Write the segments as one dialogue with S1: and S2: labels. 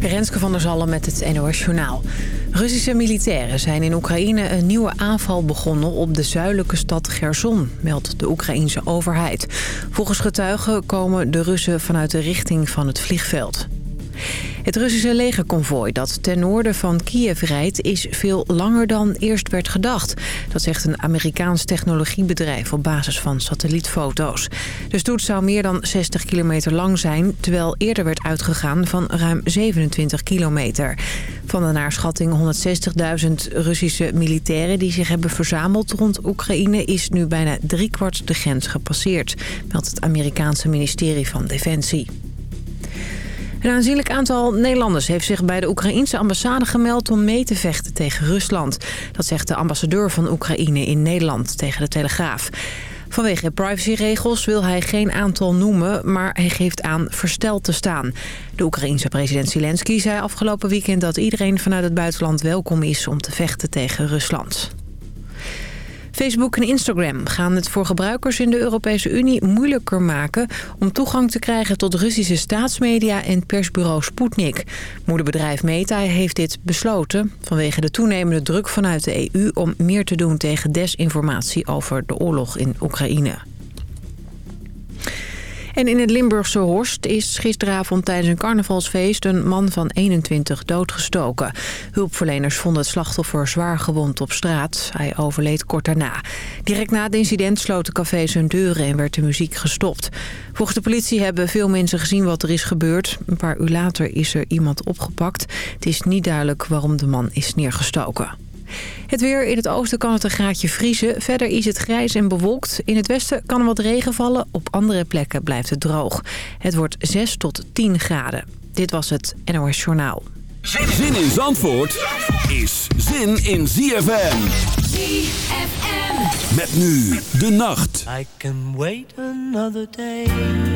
S1: Renske van der Zallen met het NOS Journaal. Russische militairen zijn in Oekraïne een nieuwe aanval begonnen op de zuidelijke stad Gerson, meldt de Oekraïense overheid. Volgens getuigen komen de Russen vanuit de richting van het vliegveld. Het Russische legerconvooi dat ten noorden van Kiev rijdt... is veel langer dan eerst werd gedacht. Dat zegt een Amerikaans technologiebedrijf op basis van satellietfoto's. De stoet zou meer dan 60 kilometer lang zijn... terwijl eerder werd uitgegaan van ruim 27 kilometer. Van de naarschatting 160.000 Russische militairen... die zich hebben verzameld rond Oekraïne... is nu bijna driekwart de grens gepasseerd... meldt het Amerikaanse ministerie van Defensie. Een aanzienlijk aantal Nederlanders heeft zich bij de Oekraïense ambassade gemeld om mee te vechten tegen Rusland. Dat zegt de ambassadeur van Oekraïne in Nederland tegen de Telegraaf. Vanwege privacyregels wil hij geen aantal noemen, maar hij geeft aan versteld te staan. De Oekraïense president Zelensky zei afgelopen weekend dat iedereen vanuit het buitenland welkom is om te vechten tegen Rusland. Facebook en Instagram gaan het voor gebruikers in de Europese Unie moeilijker maken... om toegang te krijgen tot Russische staatsmedia en persbureau Sputnik. Moederbedrijf Meta heeft dit besloten... vanwege de toenemende druk vanuit de EU om meer te doen tegen desinformatie over de oorlog in Oekraïne. En in het Limburgse Horst is gisteravond tijdens een carnavalsfeest een man van 21 doodgestoken. Hulpverleners vonden het slachtoffer zwaar gewond op straat. Hij overleed kort daarna. Direct na het incident sloot de café zijn deuren en werd de muziek gestopt. Volgens de politie hebben veel mensen gezien wat er is gebeurd. Een paar uur later is er iemand opgepakt. Het is niet duidelijk waarom de man is neergestoken. Het weer in het oosten kan het een graadje vriezen. Verder is het grijs en bewolkt. In het westen kan er wat regen vallen. Op andere plekken blijft het droog. Het wordt 6 tot 10 graden. Dit was het NOS Journaal.
S2: Zin in Zandvoort is zin in ZFM.
S3: ZFM.
S2: Met nu de nacht.
S4: I can wait another day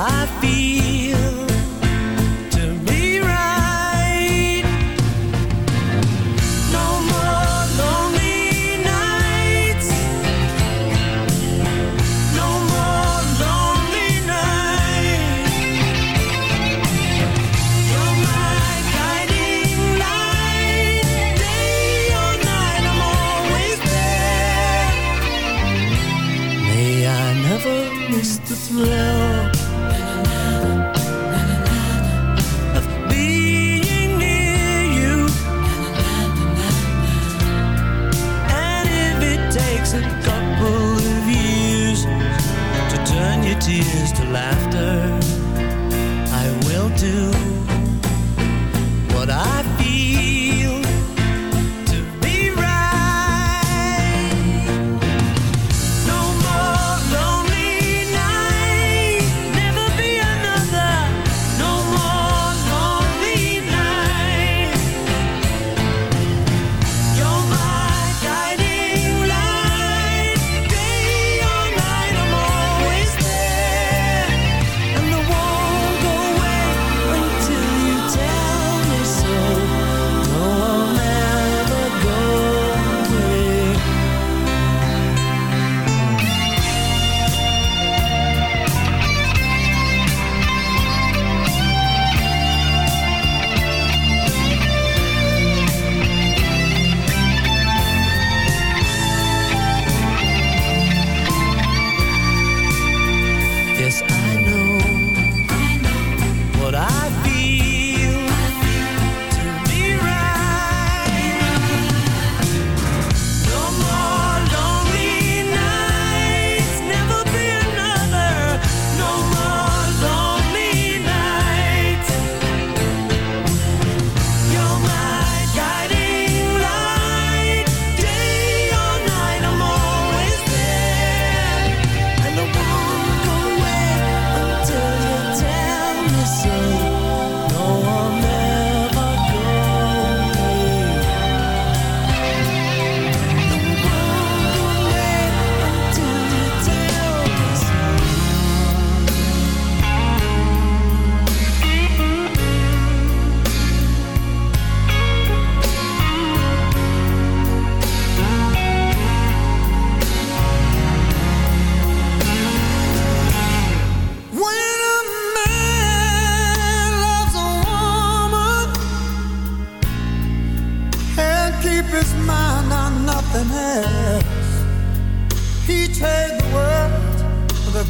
S4: I feel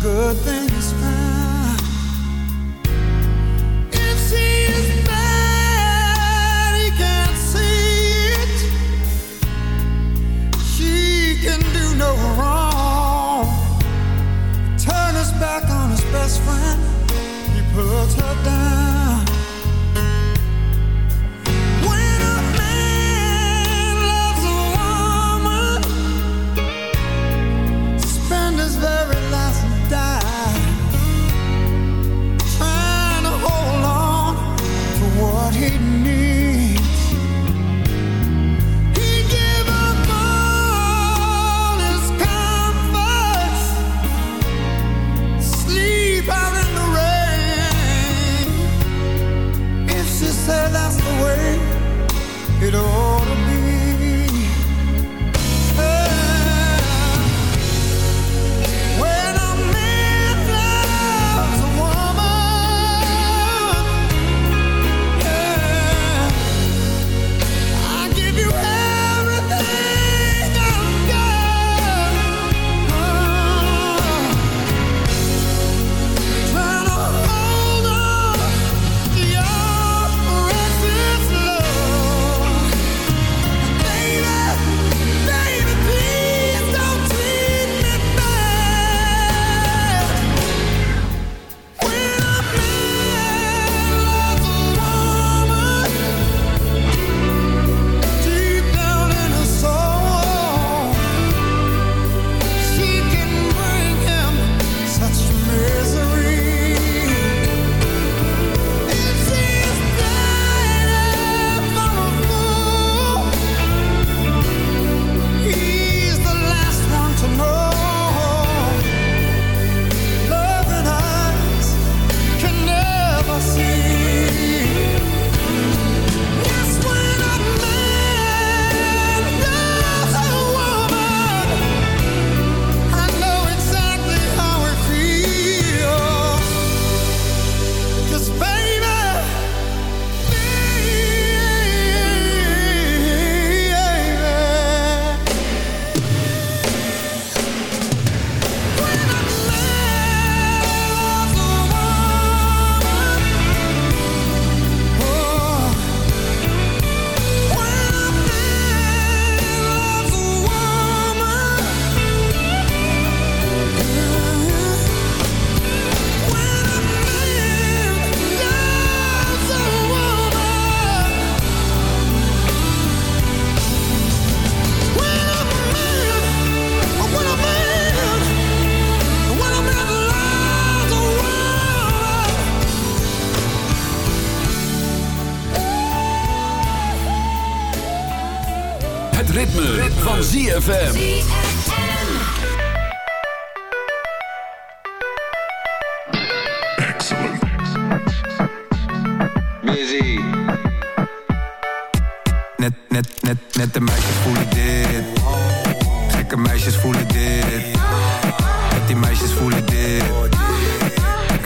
S4: good things found. If she is bad, he can't see it. She can do no wrong. Turn his back on his best friend. He puts her down.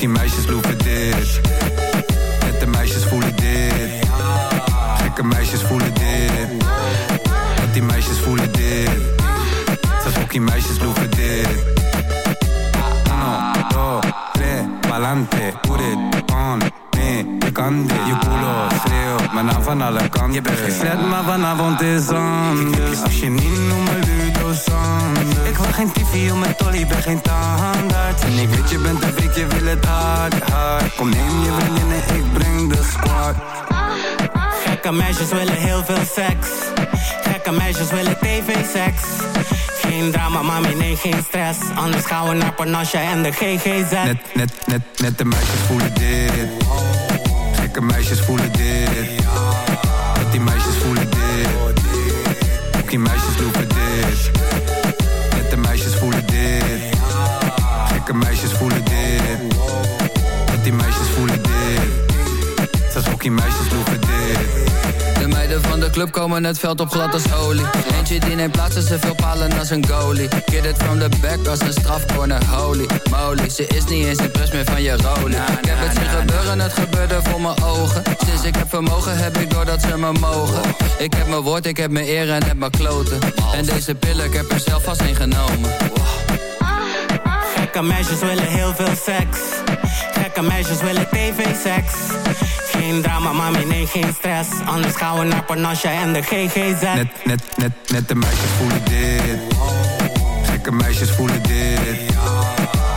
S4: die meisjes loeven dit. Nette meisjes voelen dit. Gekke meisjes voelen dit. Met die meisjes voelen dit. Ze die meisjes loeven dit. Uno, dos, tres, pa'lante. Put it on me, je kan dit. Je culo schreeuwt mijn naam van alle kanten. Je bent geen maar vanavond is anders.
S3: Als je niet noemt geen tv om mijn tolly, ben geen tandarts. En ik weet je bent een beetje wil het hard, hard. Kom neem je vriendinnen, ik breng de squad. Gekke meisjes willen heel veel seks. Gekke meisjes
S5: willen tv-seks geen drama, mami,
S6: nee, geen stress. Anders gaan we naar Panache en de GGZ Net, net, net, net de meisjes voelen dit. Gekke meisjes voelen dit. Met die meisjes voelen dit. Ook meisjes
S7: club komen het veld op glad als olie. Eentje die neemt plaats en ze veel palen als een goalie. Get it from the back als een strafcorner, holy moly. Ze is niet eens impress meer van je rolie Ik heb het zien gebeuren, het gebeurde voor mijn ogen. Sinds ik heb vermogen heb ik door dat ze me mogen. Ik heb mijn woord, ik heb mijn eer en heb mijn kloten. En deze pillen, ik heb er zelf vast in genomen
S5: Gekke meisjes willen heel veel seks. Gekke meisjes willen tv-seks Geen drama, mami, nee, geen stress. Anders gaan we naar Panasje en de GGZ
S6: Net, net, net, net de meisjes voelen dit. Gekke meisjes voelen dit.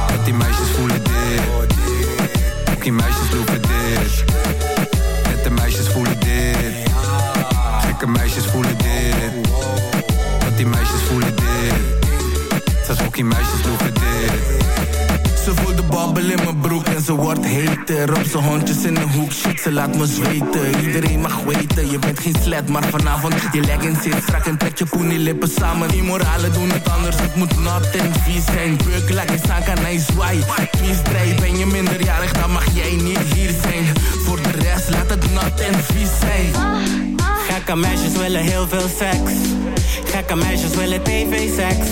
S6: Net die meisjes voelen dit. Die meisjes lopen dit. Net de meisjes voelen dit. Gekke meisjes voelen dit. Net die meisjes voelen dit Die meisjes lopen dit
S8: ze voelt de babbel in mijn broek en ze wordt heter. Op zijn hondjes in de hoek, shit, ze laat me zweten. Iedereen mag weten, je bent geen sled Maar vanavond, je leggings zit. Strak en trek je poenie lippen samen. Die moralen doen het anders, het moet nat en vies zijn. Beuk, je staan, kan hij zwaai Kies drijf, ben je minderjarig, dan mag jij niet hier zijn. Voor de rest, laat het nat en vies zijn.
S5: Gekke meisjes willen heel veel seks. Gekke meisjes willen tv-seks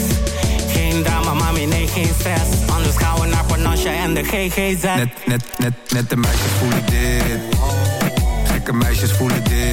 S5: geen drama, mami, nee, geen stress. Anders gaan we naar Panasje en de GGZ.
S6: Net, net, net, net de meisjes voelen dit. Gekke meisjes voelen dit.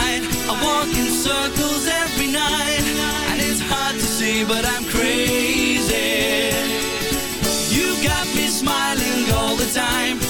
S3: right. I
S9: walk in circles every night, and it's hard to see, but I'm crazy. You got me smiling all the time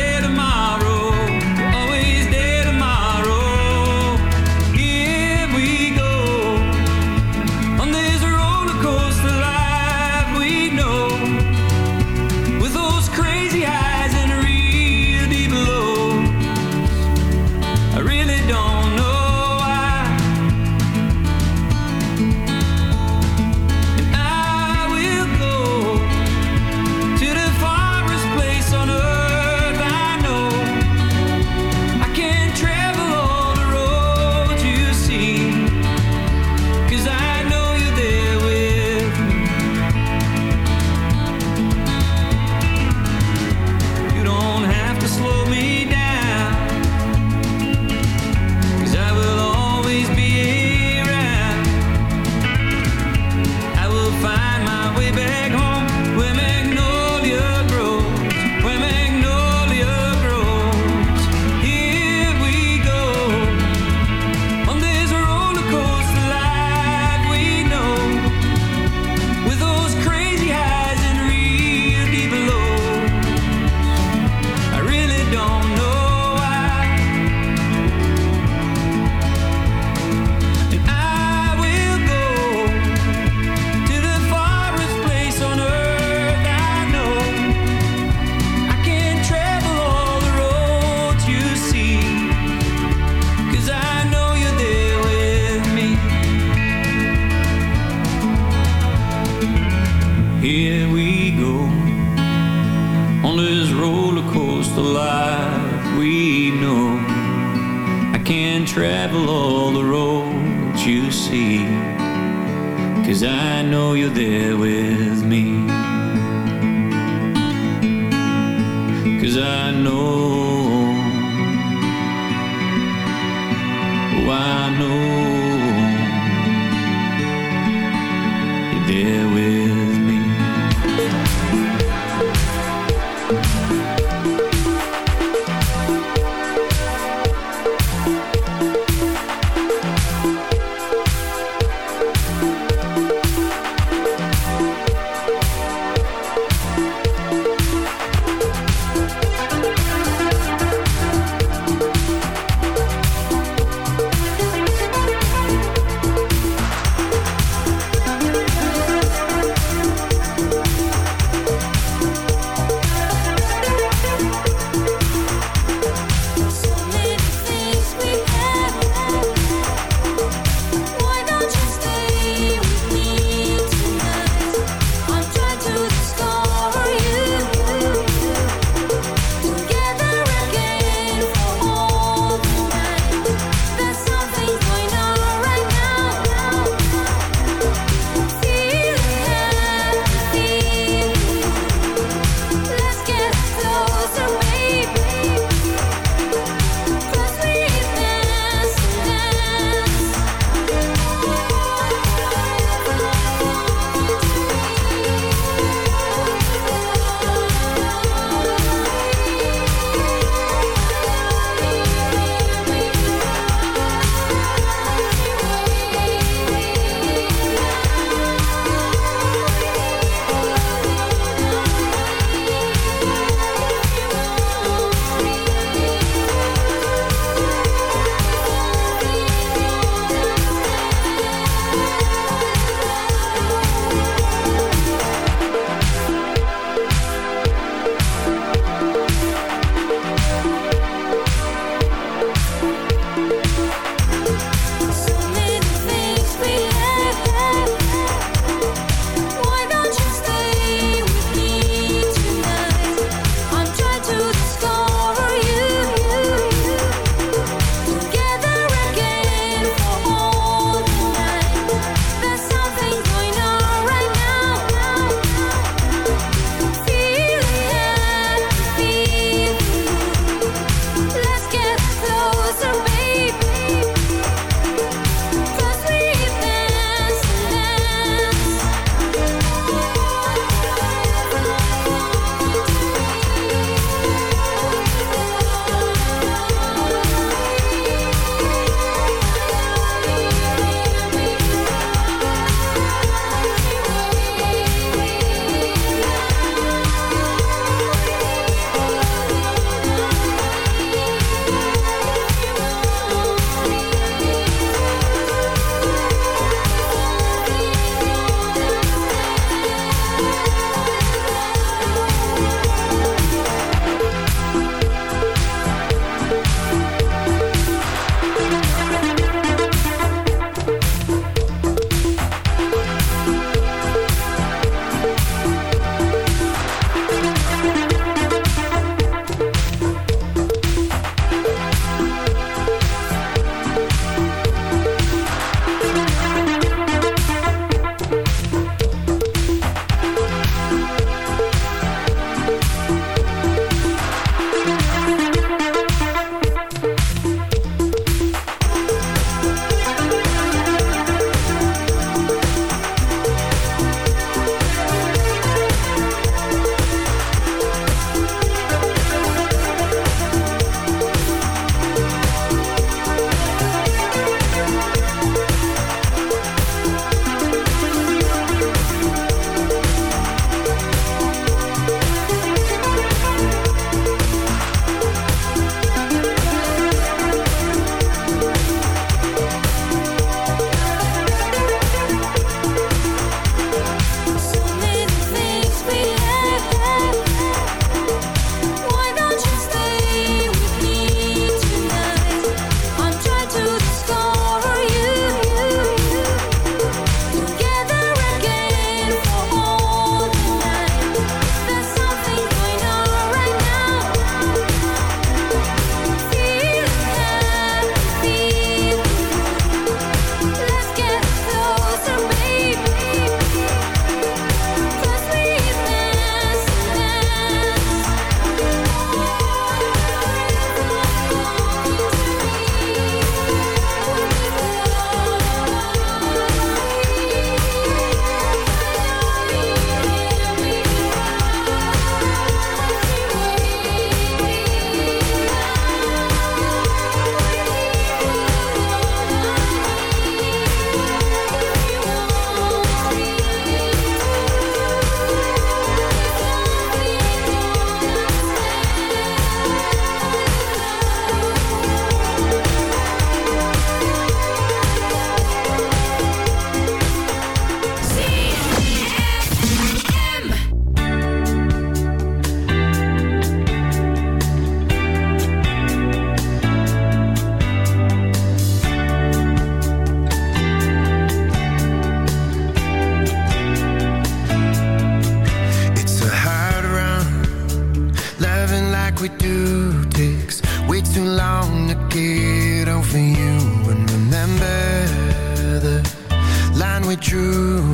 S10: We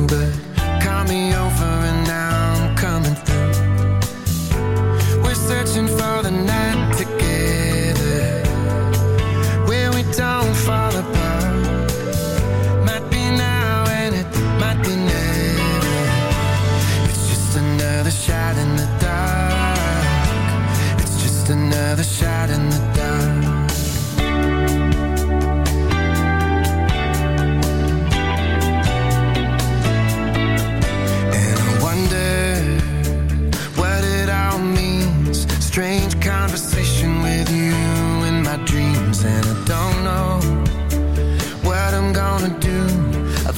S11: but call me over